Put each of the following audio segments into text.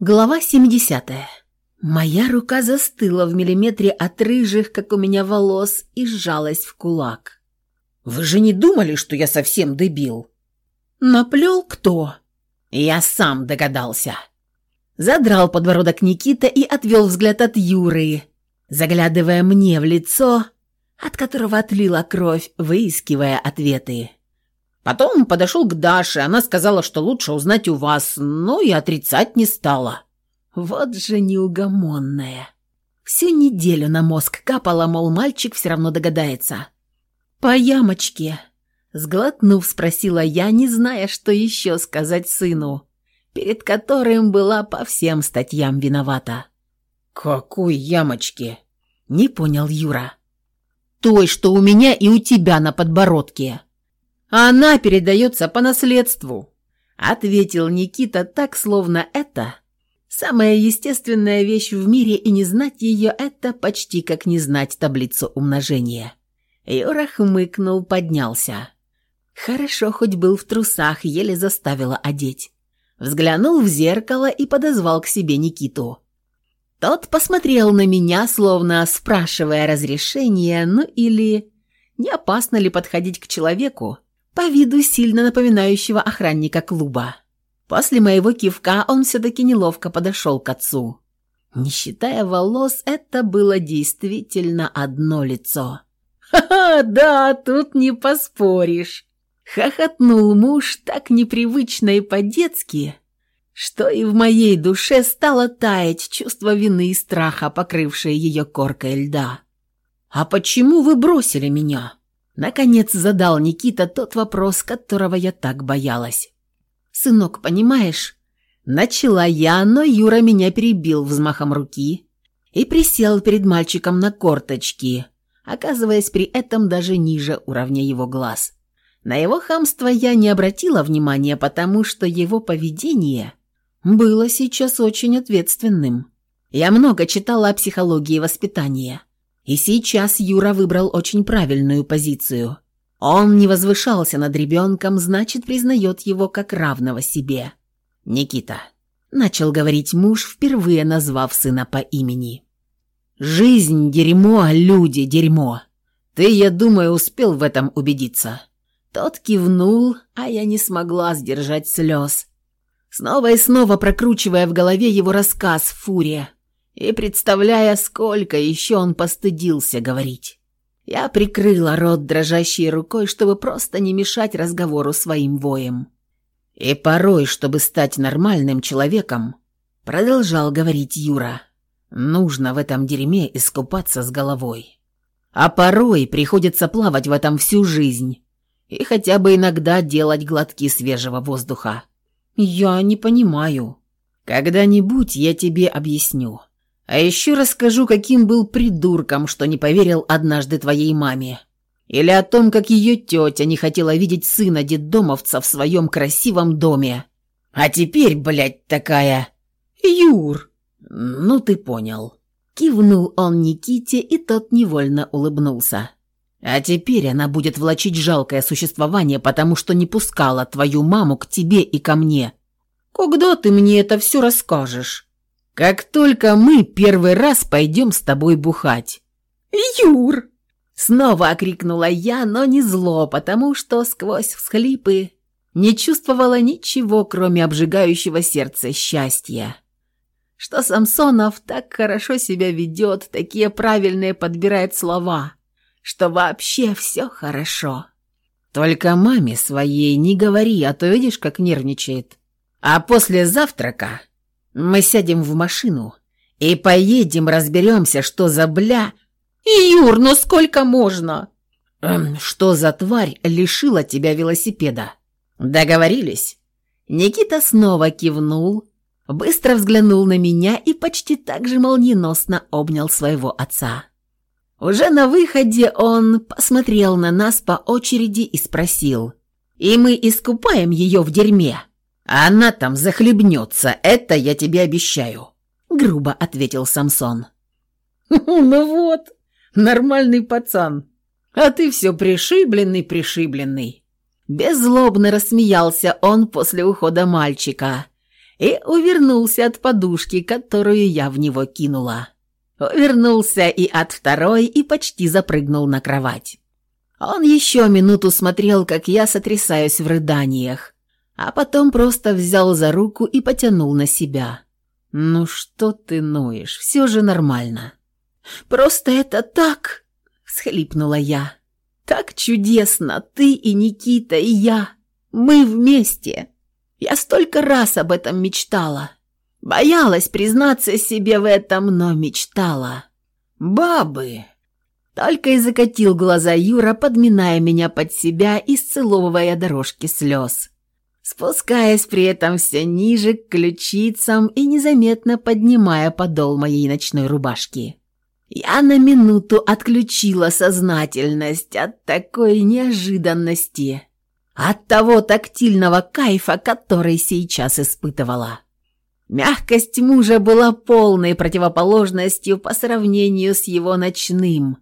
Глава 70. Моя рука застыла в миллиметре от рыжих, как у меня волос, и сжалась в кулак. «Вы же не думали, что я совсем дебил?» «Наплел кто?» «Я сам догадался». Задрал подбородок Никита и отвел взгляд от Юры, заглядывая мне в лицо, от которого отлила кровь, выискивая ответы. Потом он подошел к Даше, она сказала, что лучше узнать у вас, но и отрицать не стала. Вот же неугомонная. Всю неделю на мозг капала, мол, мальчик все равно догадается. «По ямочке», — сглотнув, спросила я, не зная, что еще сказать сыну, перед которым была по всем статьям виновата. «Какой ямочке?» — не понял Юра. «Той, что у меня и у тебя на подбородке», она передается по наследству», — ответил Никита так, словно это самая естественная вещь в мире, и не знать ее это почти как не знать таблицу умножения. Юра хмыкнул, поднялся. Хорошо, хоть был в трусах, еле заставила одеть. Взглянул в зеркало и подозвал к себе Никиту. Тот посмотрел на меня, словно спрашивая разрешения, ну или не опасно ли подходить к человеку, по виду сильно напоминающего охранника клуба. После моего кивка он все-таки неловко подошел к отцу. Не считая волос, это было действительно одно лицо. «Ха-ха, да, тут не поспоришь!» Хохотнул муж так непривычно и по-детски, что и в моей душе стало таять чувство вины и страха, покрывшее ее коркой льда. «А почему вы бросили меня?» Наконец задал Никита тот вопрос, которого я так боялась. «Сынок, понимаешь?» Начала я, но Юра меня перебил взмахом руки и присел перед мальчиком на корточки, оказываясь при этом даже ниже уровня его глаз. На его хамство я не обратила внимания, потому что его поведение было сейчас очень ответственным. Я много читала о психологии воспитания – и сейчас Юра выбрал очень правильную позицию. Он не возвышался над ребенком, значит, признает его как равного себе. «Никита», — начал говорить муж, впервые назвав сына по имени. «Жизнь — дерьмо, а люди — дерьмо. Ты, я думаю, успел в этом убедиться». Тот кивнул, а я не смогла сдержать слез. Снова и снова прокручивая в голове его рассказ «Фурия». И представляя, сколько еще он постыдился говорить. Я прикрыла рот дрожащей рукой, чтобы просто не мешать разговору своим воем. И порой, чтобы стать нормальным человеком, продолжал говорить Юра, нужно в этом дерьме искупаться с головой. А порой приходится плавать в этом всю жизнь и хотя бы иногда делать глотки свежего воздуха. Я не понимаю. Когда-нибудь я тебе объясню. А еще расскажу, каким был придурком, что не поверил однажды твоей маме. Или о том, как ее тетя не хотела видеть сына детдомовца в своем красивом доме. А теперь, блядь, такая... Юр! Ну ты понял. Кивнул он Никите, и тот невольно улыбнулся. А теперь она будет влачить жалкое существование, потому что не пускала твою маму к тебе и ко мне. Когда ты мне это все расскажешь? Как только мы первый раз пойдем с тобой бухать». «Юр!» Снова окрикнула я, но не зло, потому что сквозь всхлипы не чувствовала ничего, кроме обжигающего сердца счастья. Что Самсонов так хорошо себя ведет, такие правильные подбирает слова, что вообще все хорошо. Только маме своей не говори, а то видишь, как нервничает. А после завтрака мы сядем в машину и поедем разберемся, что за бля... Юр, ну сколько можно? Эм, что за тварь лишила тебя велосипеда? Договорились? Никита снова кивнул, быстро взглянул на меня и почти так же молниеносно обнял своего отца. Уже на выходе он посмотрел на нас по очереди и спросил, «И мы искупаем ее в дерьме?» Она там захлебнется, это я тебе обещаю», — грубо ответил Самсон. «Ну вот, нормальный пацан, а ты все пришибленный-пришибленный». Беззлобно рассмеялся он после ухода мальчика и увернулся от подушки, которую я в него кинула. Увернулся и от второй, и почти запрыгнул на кровать. Он еще минуту смотрел, как я сотрясаюсь в рыданиях, а потом просто взял за руку и потянул на себя. «Ну что ты ноешь? Все же нормально». «Просто это так!» — всхлипнула я. «Так чудесно! Ты и Никита, и я! Мы вместе! Я столько раз об этом мечтала! Боялась признаться себе в этом, но мечтала!» «Бабы!» Только и закатил глаза Юра, подминая меня под себя и сцеловывая дорожки слез спускаясь при этом все ниже к ключицам и незаметно поднимая подол моей ночной рубашки. Я на минуту отключила сознательность от такой неожиданности, от того тактильного кайфа, который сейчас испытывала. Мягкость мужа была полной противоположностью по сравнению с его ночным,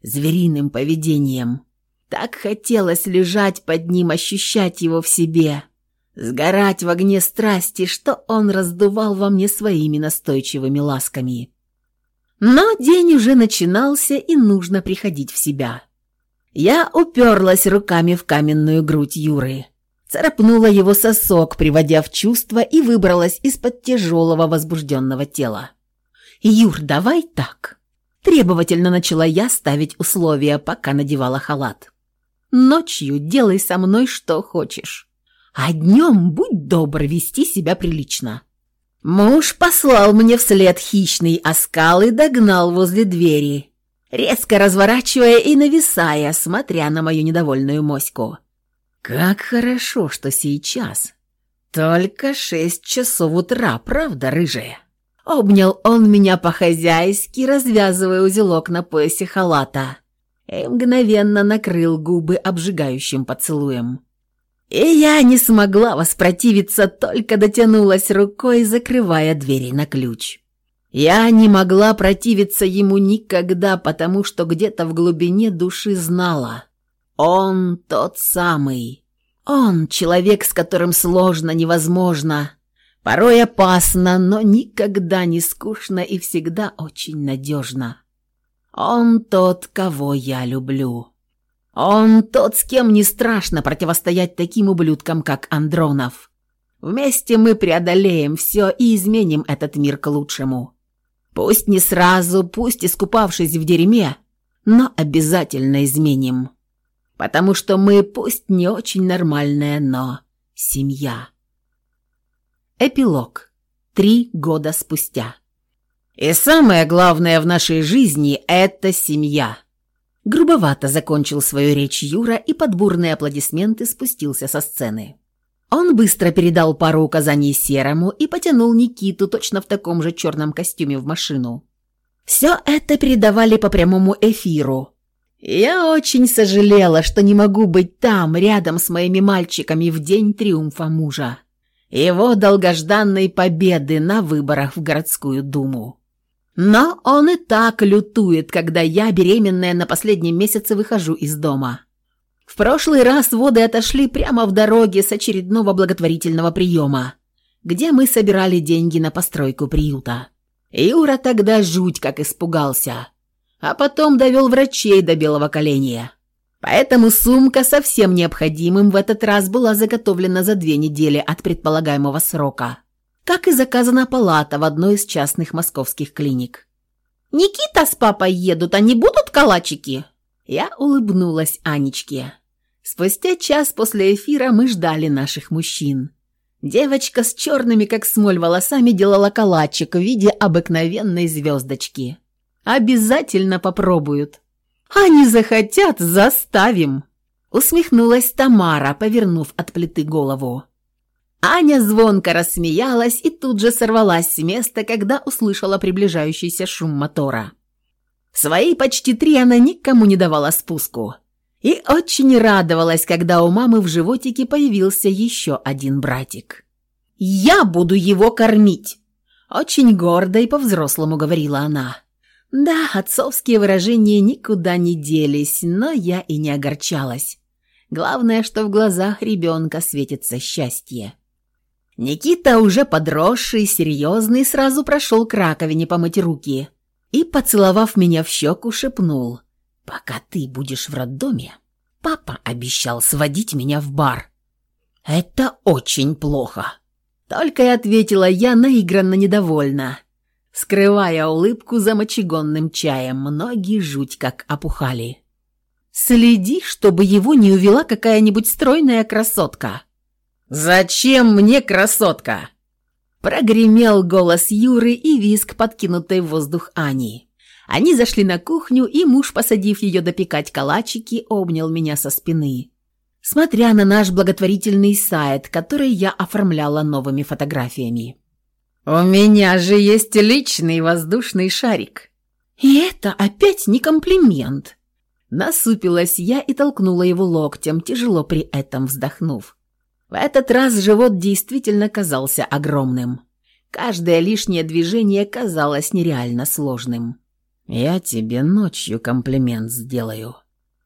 звериным поведением. Так хотелось лежать под ним, ощущать его в себе – сгорать в огне страсти, что он раздувал во мне своими настойчивыми ласками. Но день уже начинался, и нужно приходить в себя. Я уперлась руками в каменную грудь Юры, царапнула его сосок, приводя в чувство, и выбралась из-под тяжелого возбужденного тела. «Юр, давай так!» Требовательно начала я ставить условия, пока надевала халат. «Ночью делай со мной что хочешь» а днем будь добр вести себя прилично». Муж послал мне вслед хищный оскал и догнал возле двери, резко разворачивая и нависая, смотря на мою недовольную моську. «Как хорошо, что сейчас. Только шесть часов утра, правда, рыжая?» Обнял он меня по-хозяйски, развязывая узелок на поясе халата и мгновенно накрыл губы обжигающим поцелуем. И я не смогла воспротивиться, только дотянулась рукой, закрывая двери на ключ. Я не могла противиться ему никогда, потому что где-то в глубине души знала. Он тот самый. Он человек, с которым сложно, невозможно, порой опасно, но никогда не скучно и всегда очень надежно. Он тот, кого я люблю. Он тот, с кем не страшно противостоять таким ублюдкам, как Андронов. Вместе мы преодолеем все и изменим этот мир к лучшему. Пусть не сразу, пусть искупавшись в дерьме, но обязательно изменим. Потому что мы, пусть не очень нормальная, но семья. Эпилог. Три года спустя. И самое главное в нашей жизни – это семья грубовато закончил свою речь Юра, и под бурные аплодисменты спустился со сцены. Он быстро передал пару указаний Серому и потянул Никиту точно в таком же черном костюме в машину. Все это передавали по прямому эфиру. Я очень сожалела, что не могу быть там, рядом с моими мальчиками в день триумфа мужа. Его долгожданной победы на выборах в городскую думу. Но он и так лютует, когда я, беременная, на последнем месяце выхожу из дома. В прошлый раз воды отошли прямо в дороге с очередного благотворительного приема, где мы собирали деньги на постройку приюта. Юра тогда жуть как испугался, а потом довел врачей до белого коленя. Поэтому сумка со всем необходимым в этот раз была заготовлена за две недели от предполагаемого срока как и заказана палата в одной из частных московских клиник. «Никита с папой едут, они будут калачики?» Я улыбнулась Анечке. Спустя час после эфира мы ждали наших мужчин. Девочка с черными, как смоль, волосами делала калачик в виде обыкновенной звездочки. «Обязательно попробуют». «Они захотят, заставим!» Усмехнулась Тамара, повернув от плиты голову. Аня звонко рассмеялась и тут же сорвалась с места, когда услышала приближающийся шум мотора. Свои почти три она никому не давала спуску. И очень радовалась, когда у мамы в животике появился еще один братик. «Я буду его кормить!» Очень гордо и по-взрослому говорила она. Да, отцовские выражения никуда не делись, но я и не огорчалась. Главное, что в глазах ребенка светится счастье. Никита, уже подросший, серьезный, сразу прошел к раковине помыть руки и, поцеловав меня в щеку, шепнул. «Пока ты будешь в роддоме, папа обещал сводить меня в бар. Это очень плохо». Только и ответила я наигранно недовольна, скрывая улыбку за мочегонным чаем, многие жуть как опухали. «Следи, чтобы его не увела какая-нибудь стройная красотка», «Зачем мне красотка?» Прогремел голос Юры и виск, подкинутый в воздух Ани. Они зашли на кухню, и муж, посадив ее допекать калачики, обнял меня со спины. Смотря на наш благотворительный сайт, который я оформляла новыми фотографиями. «У меня же есть личный воздушный шарик». «И это опять не комплимент». Насупилась я и толкнула его локтем, тяжело при этом вздохнув. В этот раз живот действительно казался огромным. Каждое лишнее движение казалось нереально сложным. «Я тебе ночью комплимент сделаю».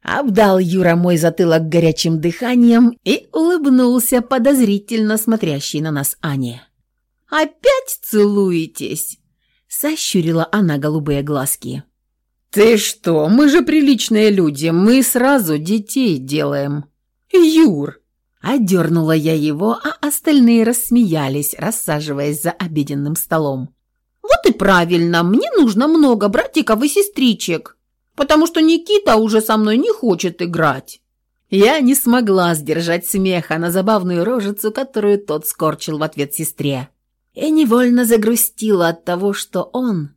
Обдал Юра мой затылок горячим дыханием и улыбнулся подозрительно смотрящий на нас Ане. «Опять целуетесь?» – сощурила она голубые глазки. «Ты что, мы же приличные люди, мы сразу детей делаем». «Юр, Одернула я его, а остальные рассмеялись, рассаживаясь за обеденным столом. «Вот и правильно, мне нужно много братиков и сестричек, потому что Никита уже со мной не хочет играть». Я не смогла сдержать смеха на забавную рожицу, которую тот скорчил в ответ сестре. И невольно загрустила от того, что он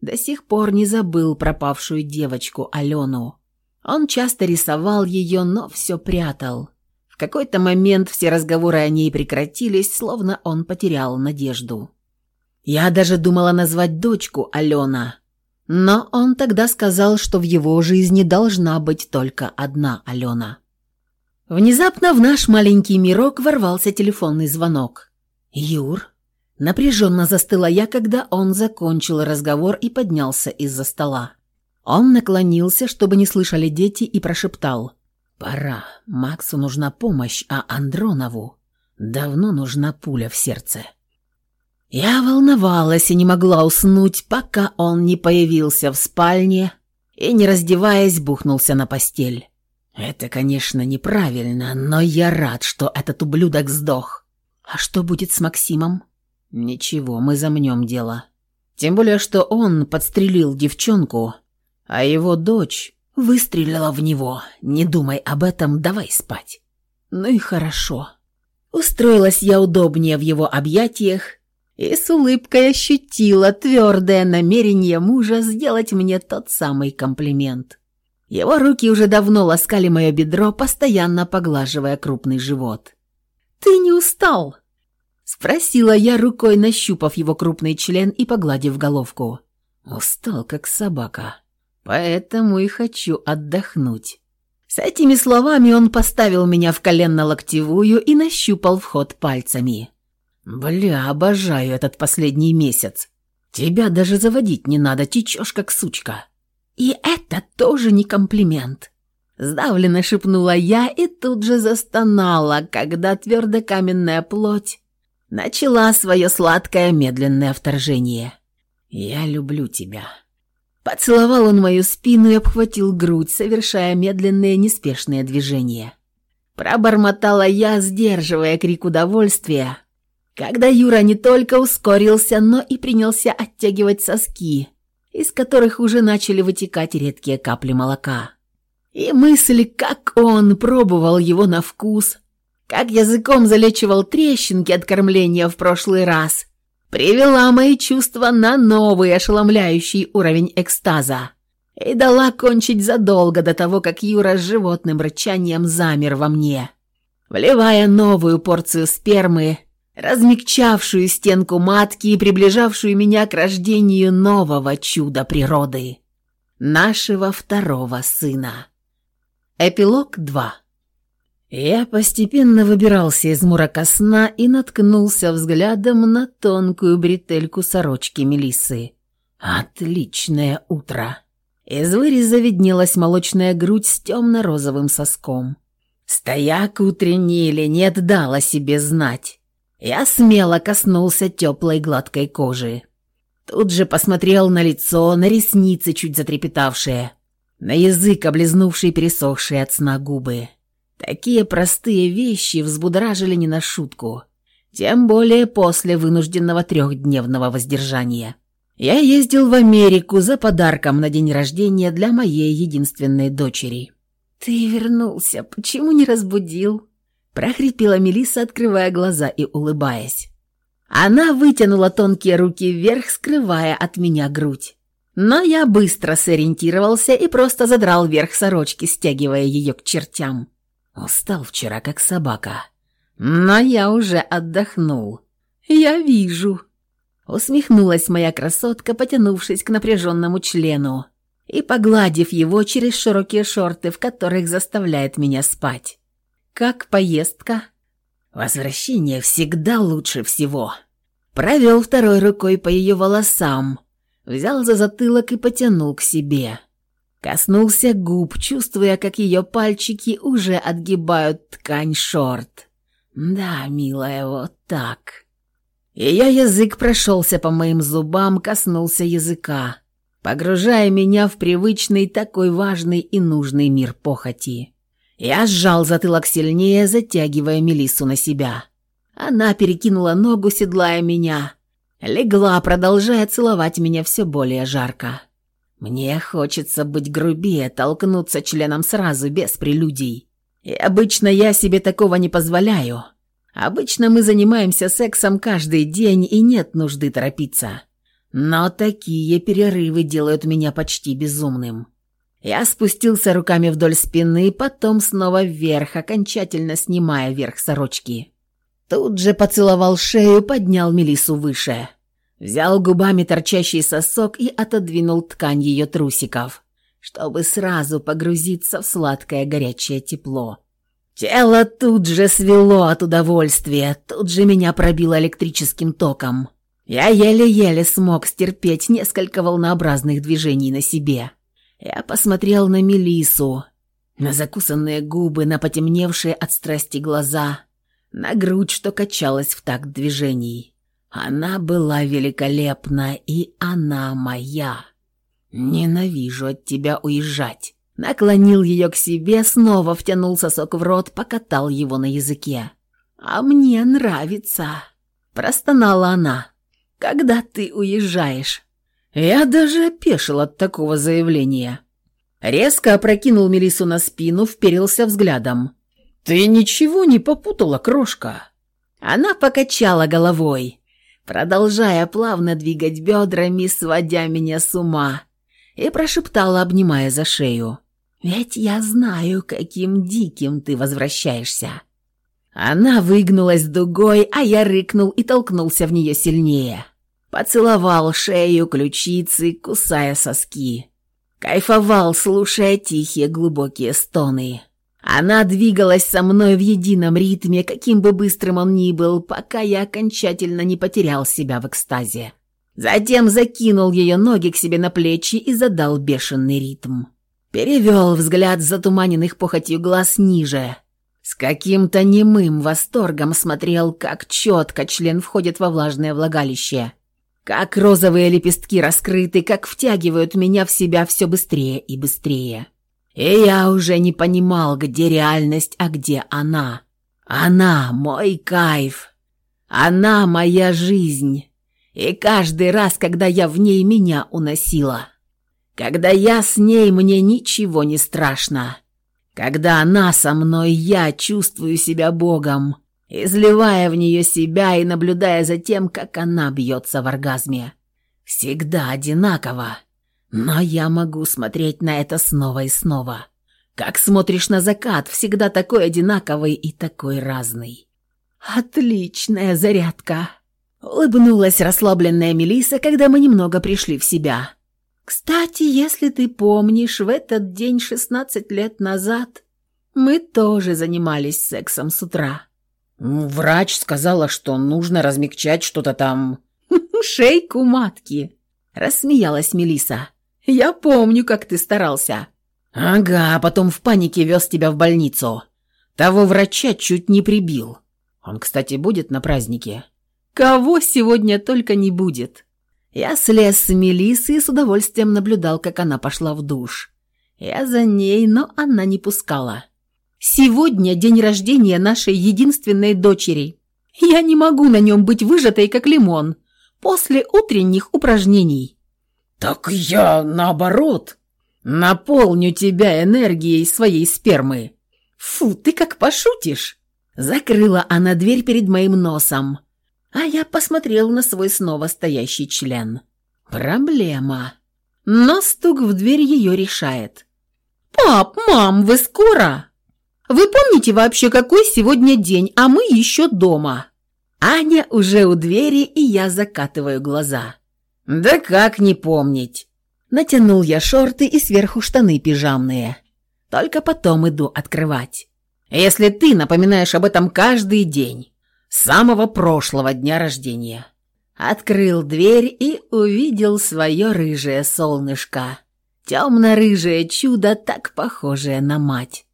до сих пор не забыл пропавшую девочку Алену. Он часто рисовал ее, но все прятал. В какой-то момент все разговоры о ней прекратились, словно он потерял надежду. Я даже думала назвать дочку Алена. Но он тогда сказал, что в его жизни должна быть только одна Алена. Внезапно в наш маленький мирок ворвался телефонный звонок. «Юр?» Напряженно застыла я, когда он закончил разговор и поднялся из-за стола. Он наклонился, чтобы не слышали дети, и прошептал – Пора. Максу нужна помощь, а Андронову давно нужна пуля в сердце. Я волновалась и не могла уснуть, пока он не появился в спальне и, не раздеваясь, бухнулся на постель. Это, конечно, неправильно, но я рад, что этот ублюдок сдох. А что будет с Максимом? Ничего, мы замнем дело. Тем более, что он подстрелил девчонку, а его дочь... Выстрелила в него. Не думай об этом, давай спать. Ну и хорошо. Устроилась я удобнее в его объятиях и с улыбкой ощутила твердое намерение мужа сделать мне тот самый комплимент. Его руки уже давно ласкали мое бедро, постоянно поглаживая крупный живот. «Ты не устал?» – спросила я рукой, нащупав его крупный член и погладив головку. «Устал, как собака», Поэтому и хочу отдохнуть». С этими словами он поставил меня в коленно-локтевую и нащупал вход пальцами. «Бля, обожаю этот последний месяц. Тебя даже заводить не надо, течешь как сучка». «И это тоже не комплимент», — сдавленно шепнула я и тут же застонала, когда твердокаменная плоть начала свое сладкое медленное вторжение. «Я люблю тебя», Поцеловал он мою спину и обхватил грудь, совершая медленные неспешные движения. Пробормотала я, сдерживая крик удовольствия, когда Юра не только ускорился, но и принялся оттягивать соски, из которых уже начали вытекать редкие капли молока. И мысли, как он пробовал его на вкус, как языком залечивал трещинки от кормления в прошлый раз – привела мои чувства на новый ошеломляющий уровень экстаза. И дала кончить задолго до того, как Юра с животным рычанием замер во мне, вливая новую порцию спермы, размягчавшую стенку матки и приближавшую меня к рождению нового чуда природы, нашего второго сына. Эпилог 2 я постепенно выбирался из мурака сна и наткнулся взглядом на тонкую бретельку сорочки Мелисы. Отличное утро. Из выреза виднелась молочная грудь с темно-розовым соском. Стояк утренний или нет дала себе знать. Я смело коснулся теплой гладкой кожи. Тут же посмотрел на лицо, на ресницы, чуть затрепетавшие, на язык, облизнувший пересохшие от сна губы. Такие простые вещи взбудражили не на шутку. Тем более после вынужденного трехдневного воздержания. Я ездил в Америку за подарком на день рождения для моей единственной дочери. «Ты вернулся, почему не разбудил?» прохрипела Мелиса, открывая глаза и улыбаясь. Она вытянула тонкие руки вверх, скрывая от меня грудь. Но я быстро сориентировался и просто задрал вверх сорочки, стягивая ее к чертям. Стал вчера как собака. Но я уже отдохнул. Я вижу». Усмехнулась моя красотка, потянувшись к напряженному члену и погладив его через широкие шорты, в которых заставляет меня спать. «Как поездка?» «Возвращение всегда лучше всего». Провел второй рукой по ее волосам, взял за затылок и потянул к себе. Коснулся губ, чувствуя, как ее пальчики уже отгибают ткань шорт. «Да, милая, вот так». Ее язык прошелся по моим зубам, коснулся языка, погружая меня в привычный, такой важный и нужный мир похоти. Я сжал затылок сильнее, затягивая Мелиссу на себя. Она перекинула ногу, седлая меня. Легла, продолжая целовать меня все более жарко. Мне хочется быть грубее, толкнуться членом сразу, без прелюдий. И обычно я себе такого не позволяю. Обычно мы занимаемся сексом каждый день, и нет нужды торопиться. Но такие перерывы делают меня почти безумным. Я спустился руками вдоль спины, потом снова вверх, окончательно снимая верх сорочки. Тут же поцеловал шею, поднял Мелису выше. Взял губами торчащий сосок и отодвинул ткань ее трусиков, чтобы сразу погрузиться в сладкое горячее тепло. Тело тут же свело от удовольствия, тут же меня пробило электрическим током. Я еле-еле смог стерпеть несколько волнообразных движений на себе. Я посмотрел на Мелису, на закусанные губы, на потемневшие от страсти глаза, на грудь, что качалась в такт движений. Она была великолепна, и она моя. Ненавижу от тебя уезжать. Наклонил ее к себе, снова втянул сосок в рот, покатал его на языке. «А мне нравится!» Простонала она. «Когда ты уезжаешь?» Я даже опешил от такого заявления. Резко опрокинул Мелису на спину, вперился взглядом. «Ты ничего не попутала, крошка?» Она покачала головой продолжая плавно двигать бедрами, сводя меня с ума, и прошептала, обнимая за шею. «Ведь я знаю, каким диким ты возвращаешься». Она выгнулась дугой, а я рыкнул и толкнулся в нее сильнее. Поцеловал шею, ключицы, кусая соски. Кайфовал, слушая тихие глубокие стоны. Она двигалась со мной в едином ритме, каким бы быстрым он ни был, пока я окончательно не потерял себя в экстазе. Затем закинул ее ноги к себе на плечи и задал бешеный ритм. Перевел взгляд затуманенных похотью глаз ниже. С каким-то немым восторгом смотрел, как четко член входит во влажное влагалище. Как розовые лепестки раскрыты, как втягивают меня в себя все быстрее и быстрее. И я уже не понимал, где реальность, а где она. Она — мой кайф. Она — моя жизнь. И каждый раз, когда я в ней, меня уносила. Когда я с ней, мне ничего не страшно. Когда она со мной, я чувствую себя Богом, изливая в нее себя и наблюдая за тем, как она бьется в оргазме. Всегда одинаково. Но я могу смотреть на это снова и снова. Как смотришь на закат, всегда такой одинаковый и такой разный. Отличная зарядка. Улыбнулась расслабленная Мелиса, когда мы немного пришли в себя. Кстати, если ты помнишь, в этот день 16 лет назад мы тоже занимались сексом с утра. Врач сказала, что нужно размягчать что-то там. Шейку матки, рассмеялась Мелиса. Я помню, как ты старался». «Ага, а потом в панике вез тебя в больницу. Того врача чуть не прибил. Он, кстати, будет на празднике». «Кого сегодня только не будет». Я слез с Мелисы и с удовольствием наблюдал, как она пошла в душ. Я за ней, но она не пускала. «Сегодня день рождения нашей единственной дочери. Я не могу на нем быть выжатой, как лимон, после утренних упражнений». «Так я, наоборот, наполню тебя энергией своей спермы». «Фу, ты как пошутишь!» Закрыла она дверь перед моим носом, а я посмотрел на свой снова стоящий член. «Проблема». Но стук в дверь ее решает. «Пап, мам, вы скоро?» «Вы помните вообще, какой сегодня день, а мы еще дома?» Аня уже у двери, и я закатываю глаза. «Да как не помнить?» Натянул я шорты и сверху штаны пижамные. Только потом иду открывать. «Если ты напоминаешь об этом каждый день, с самого прошлого дня рождения». Открыл дверь и увидел свое рыжее солнышко. Темно-рыжее чудо, так похожее на мать.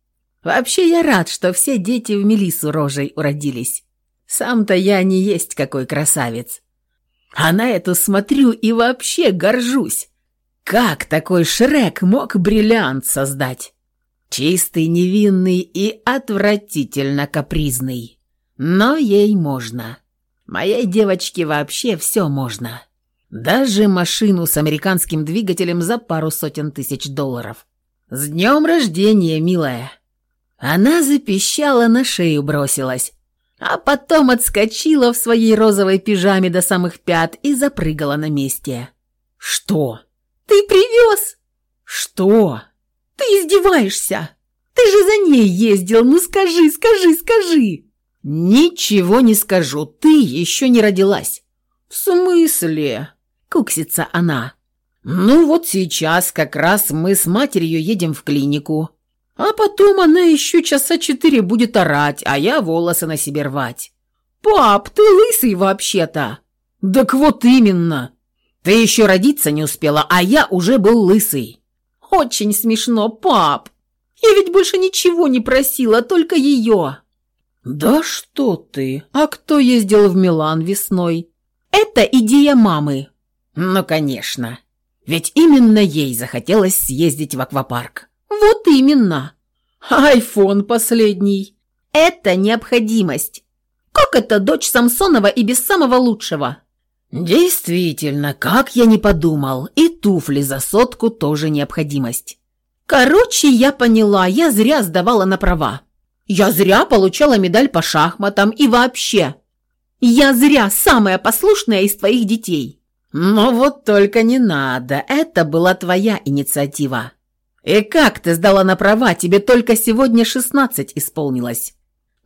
Вообще я рад, что все дети в Мелису рожей уродились. Сам-то я не есть какой красавец. А на это смотрю и вообще горжусь. Как такой Шрек мог бриллиант создать? Чистый, невинный и отвратительно капризный. Но ей можно. Моей девочке вообще все можно. Даже машину с американским двигателем за пару сотен тысяч долларов. «С днем рождения, милая!» Она запищала, на шею бросилась а потом отскочила в своей розовой пижаме до самых пят и запрыгала на месте. «Что?» «Ты привез!» «Что?» «Ты издеваешься! Ты же за ней ездил! Ну скажи, скажи, скажи!» «Ничего не скажу, ты еще не родилась!» «В смысле?» – куксится она. «Ну вот сейчас как раз мы с матерью едем в клинику. А потом она еще часа четыре будет орать, а я волосы на себе рвать. «Пап, ты лысый вообще-то!» «Так вот именно! Ты еще родиться не успела, а я уже был лысый!» «Очень смешно, пап! Я ведь больше ничего не просила, только ее!» «Да что ты! А кто ездил в Милан весной?» «Это идея мамы!» «Ну, конечно! Ведь именно ей захотелось съездить в аквапарк!» Вот именно. Айфон последний. Это необходимость. Как это дочь Самсонова и без самого лучшего? Действительно, как я не подумал. И туфли за сотку тоже необходимость. Короче, я поняла, я зря сдавала на права. Я зря получала медаль по шахматам и вообще. Я зря самая послушная из твоих детей. Но вот только не надо, это была твоя инициатива. «И как ты сдала на права? Тебе только сегодня 16 исполнилось».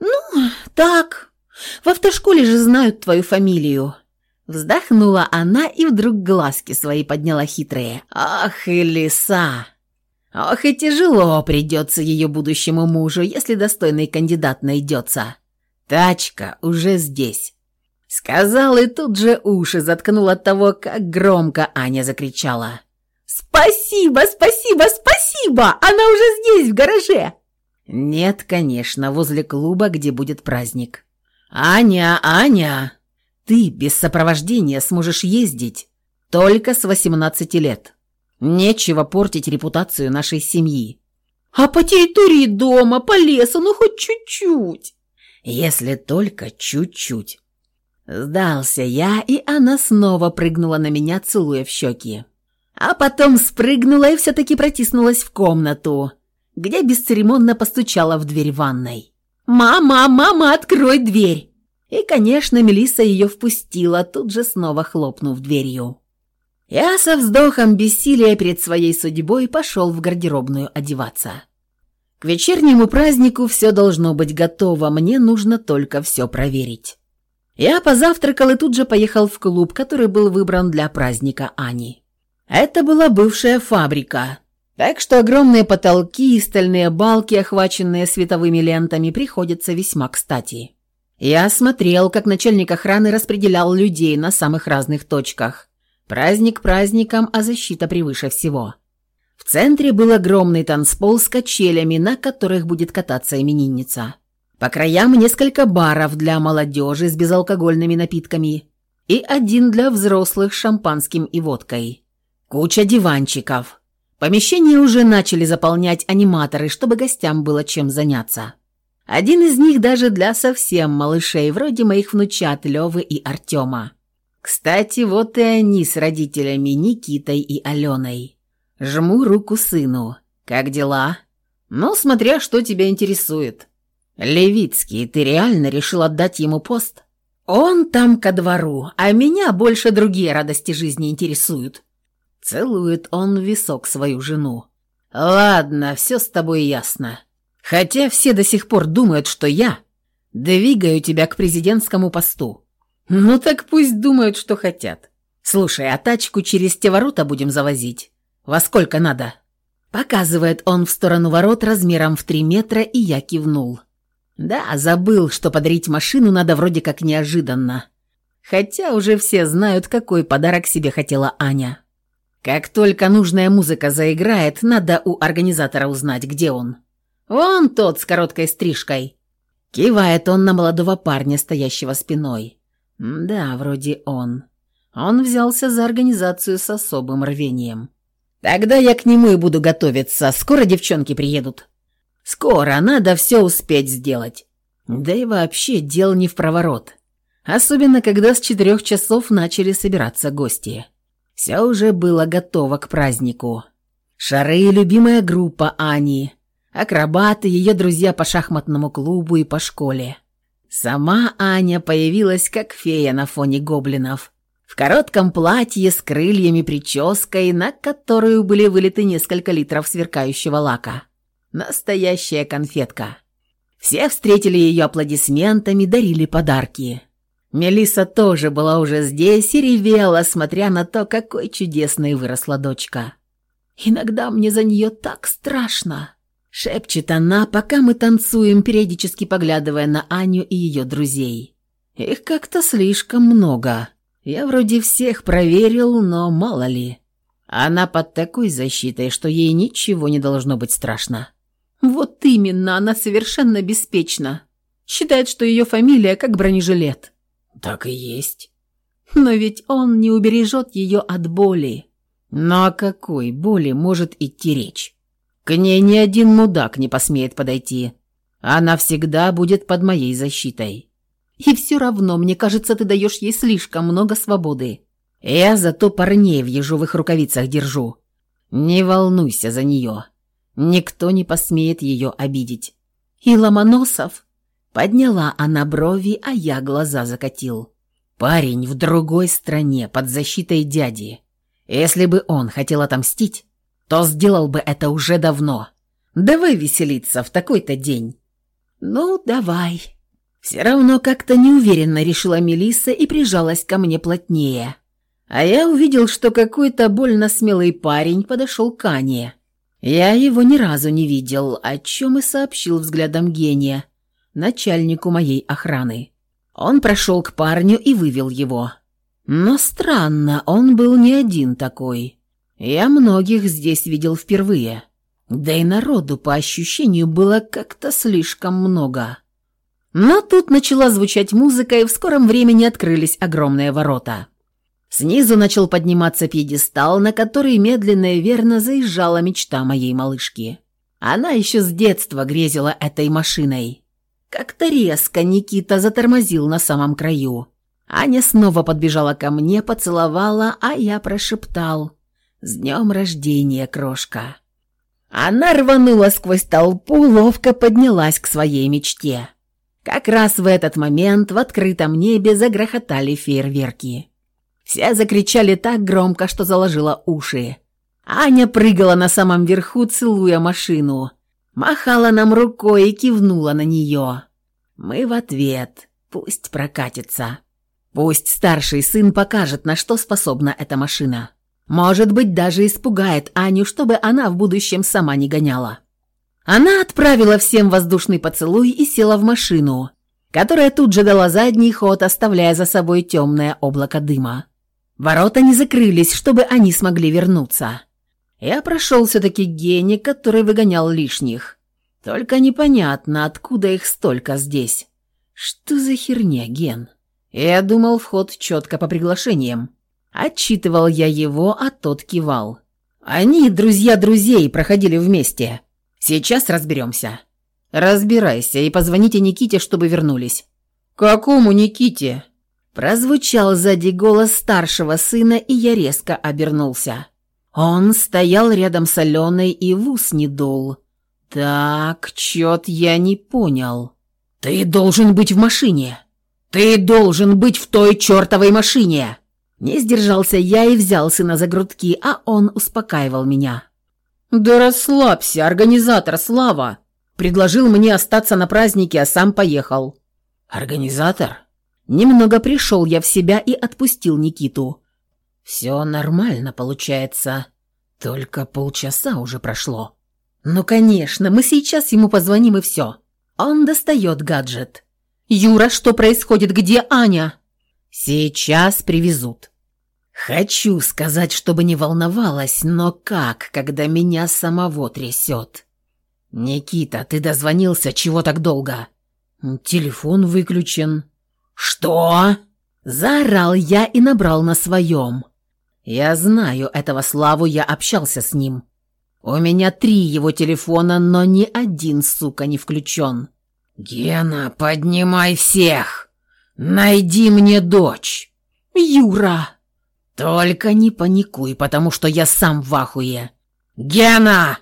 «Ну, так. В автошколе же знают твою фамилию». Вздохнула она и вдруг глазки свои подняла хитрые. «Ах и лиса!» «Ох и тяжело придется ее будущему мужу, если достойный кандидат найдется. Тачка уже здесь». Сказал и тут же уши заткнул от того, как громко Аня закричала. «Спасибо, спасибо, спасибо! Она уже здесь, в гараже!» «Нет, конечно, возле клуба, где будет праздник». «Аня, Аня! Ты без сопровождения сможешь ездить только с 18 лет. Нечего портить репутацию нашей семьи». «А по территории дома, по лесу, ну хоть чуть-чуть!» «Если только чуть-чуть!» Сдался я, и она снова прыгнула на меня, целуя в щеки а потом спрыгнула и все-таки протиснулась в комнату, где бесцеремонно постучала в дверь ванной. «Мама, мама, открой дверь!» И, конечно, Мелиса ее впустила, тут же снова хлопнув дверью. Я со вздохом бессилия перед своей судьбой пошел в гардеробную одеваться. К вечернему празднику все должно быть готово, мне нужно только все проверить. Я позавтракал и тут же поехал в клуб, который был выбран для праздника Ани. Это была бывшая фабрика. Так что огромные потолки и стальные балки, охваченные световыми лентами, приходятся весьма кстати. Я смотрел, как начальник охраны распределял людей на самых разных точках. Праздник праздником, а защита превыше всего. В центре был огромный танцпол с качелями, на которых будет кататься именинница. По краям несколько баров для молодежи с безалкогольными напитками и один для взрослых с шампанским и водкой. Куча диванчиков. Помещение уже начали заполнять аниматоры, чтобы гостям было чем заняться. Один из них даже для совсем малышей, вроде моих внучат Левы и Артема. Кстати, вот и они с родителями Никитой и Аленой. Жму руку сыну. «Как дела?» «Ну, смотря, что тебя интересует». «Левицкий, ты реально решил отдать ему пост?» «Он там ко двору, а меня больше другие радости жизни интересуют. Целует он в висок свою жену. «Ладно, все с тобой ясно. Хотя все до сих пор думают, что я двигаю тебя к президентскому посту. Ну так пусть думают, что хотят. Слушай, а тачку через те ворота будем завозить? Во сколько надо?» Показывает он в сторону ворот размером в три метра, и я кивнул. «Да, забыл, что подарить машину надо вроде как неожиданно. Хотя уже все знают, какой подарок себе хотела Аня». Как только нужная музыка заиграет, надо у организатора узнать, где он. Вон тот с короткой стрижкой!» Кивает он на молодого парня, стоящего спиной. «Да, вроде он». Он взялся за организацию с особым рвением. «Тогда я к нему и буду готовиться. Скоро девчонки приедут». «Скоро, надо все успеть сделать». Да и вообще, дел не в проворот. Особенно, когда с четырех часов начали собираться гости. Все уже было готово к празднику. Шары и любимая группа Ани, акробаты, ее друзья по шахматному клубу и по школе. Сама Аня появилась как фея на фоне гоблинов. В коротком платье с крыльями прической, на которую были вылиты несколько литров сверкающего лака. Настоящая конфетка. Все встретили ее аплодисментами, дарили подарки. Мелиса тоже была уже здесь и ревела, смотря на то, какой чудесной выросла дочка. «Иногда мне за нее так страшно!» – шепчет она, пока мы танцуем, периодически поглядывая на Аню и ее друзей. «Их как-то слишком много. Я вроде всех проверил, но мало ли. Она под такой защитой, что ей ничего не должно быть страшно». «Вот именно, она совершенно беспечна. Считает, что ее фамилия как бронежилет». Так и есть. Но ведь он не убережет ее от боли. Но о какой боли может идти речь? К ней ни один мудак не посмеет подойти. Она всегда будет под моей защитой. И все равно, мне кажется, ты даешь ей слишком много свободы. Я зато парней в ежовых рукавицах держу. Не волнуйся за нее. Никто не посмеет ее обидеть. И Ломоносов? Подняла она брови, а я глаза закатил. Парень в другой стране, под защитой дяди. Если бы он хотел отомстить, то сделал бы это уже давно. Давай веселиться в такой-то день. Ну, давай. Все равно как-то неуверенно решила Мелисса и прижалась ко мне плотнее. А я увидел, что какой-то больно смелый парень подошел к Ане. Я его ни разу не видел, о чем и сообщил взглядом гения начальнику моей охраны. Он прошел к парню и вывел его. Но странно, он был не один такой. Я многих здесь видел впервые. Да и народу, по ощущению, было как-то слишком много. Но тут начала звучать музыка, и в скором времени открылись огромные ворота. Снизу начал подниматься пьедестал, на который медленно и верно заезжала мечта моей малышки. Она еще с детства грезила этой машиной. Как-то резко Никита затормозил на самом краю. Аня снова подбежала ко мне, поцеловала, а я прошептал «С днем рождения, крошка!». Она рванула сквозь толпу, ловко поднялась к своей мечте. Как раз в этот момент в открытом небе загрохотали фейерверки. Все закричали так громко, что заложила уши. Аня прыгала на самом верху, целуя машину – махала нам рукой и кивнула на нее. Мы в ответ. Пусть прокатится. Пусть старший сын покажет, на что способна эта машина. Может быть, даже испугает Аню, чтобы она в будущем сама не гоняла. Она отправила всем воздушный поцелуй и села в машину, которая тут же дала задний ход, оставляя за собой темное облако дыма. Ворота не закрылись, чтобы они смогли вернуться. Я прошел все-таки гений, который выгонял лишних. Только непонятно, откуда их столько здесь. Что за херня, Ген? Я думал, вход четко по приглашениям. Отчитывал я его, а тот кивал. Они, друзья друзей, проходили вместе. Сейчас разберемся. Разбирайся и позвоните Никите, чтобы вернулись. Какому Никите? Прозвучал сзади голос старшего сына, и я резко обернулся. Он стоял рядом с Аленой и в ус не дул. «Так, чет я не понял». «Ты должен быть в машине! Ты должен быть в той чертовой машине!» Не сдержался я и взял сына за грудки, а он успокаивал меня. «Да расслабься, организатор Слава!» Предложил мне остаться на празднике, а сам поехал. «Организатор?» Немного пришел я в себя и отпустил Никиту. Все нормально получается. Только полчаса уже прошло. Ну, конечно, мы сейчас ему позвоним и все. Он достает гаджет. Юра, что происходит? Где Аня? Сейчас привезут. Хочу сказать, чтобы не волновалась, но как, когда меня самого трясет? Никита, ты дозвонился, чего так долго? Телефон выключен. Что? Заорал я и набрал на своем. Я знаю этого Славу, я общался с ним. У меня три его телефона, но ни один, сука, не включен. Гена, поднимай всех! Найди мне дочь! Юра! Только не паникуй, потому что я сам в ахуе. Гена!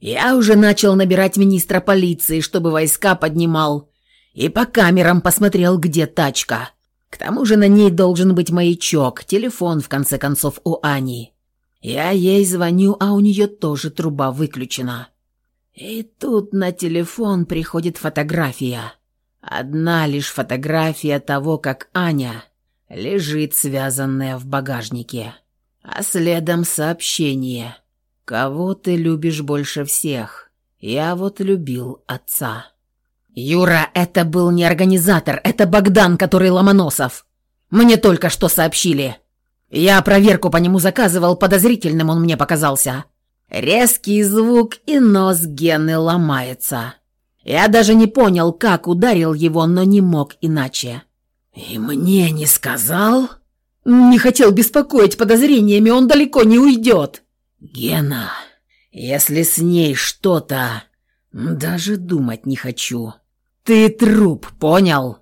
Я уже начал набирать министра полиции, чтобы войска поднимал, и по камерам посмотрел, где тачка. К тому же на ней должен быть маячок, телефон, в конце концов, у Ани. Я ей звоню, а у нее тоже труба выключена. И тут на телефон приходит фотография. Одна лишь фотография того, как Аня лежит связанная в багажнике. А следом сообщение. «Кого ты любишь больше всех? Я вот любил отца». «Юра, это был не организатор, это Богдан, который Ломоносов. Мне только что сообщили. Я проверку по нему заказывал, подозрительным он мне показался. Резкий звук, и нос Гены ломается. Я даже не понял, как ударил его, но не мог иначе». «И мне не сказал?» «Не хотел беспокоить подозрениями, он далеко не уйдет». «Гена, если с ней что-то...» «Даже думать не хочу». «Ты труп, понял?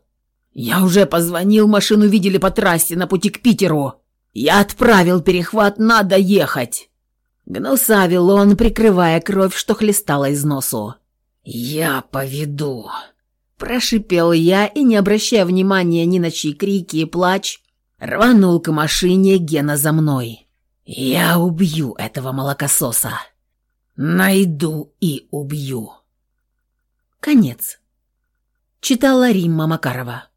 Я уже позвонил, машину видели по трассе на пути к Питеру. Я отправил перехват, надо ехать!» Гнусавил он, прикрывая кровь, что хлестала из носу. «Я поведу!» Прошипел я и, не обращая внимания ни на чьи крики и плач, рванул к машине Гена за мной. «Я убью этого молокососа! Найду и убью!» Конец читала Римма Макарова.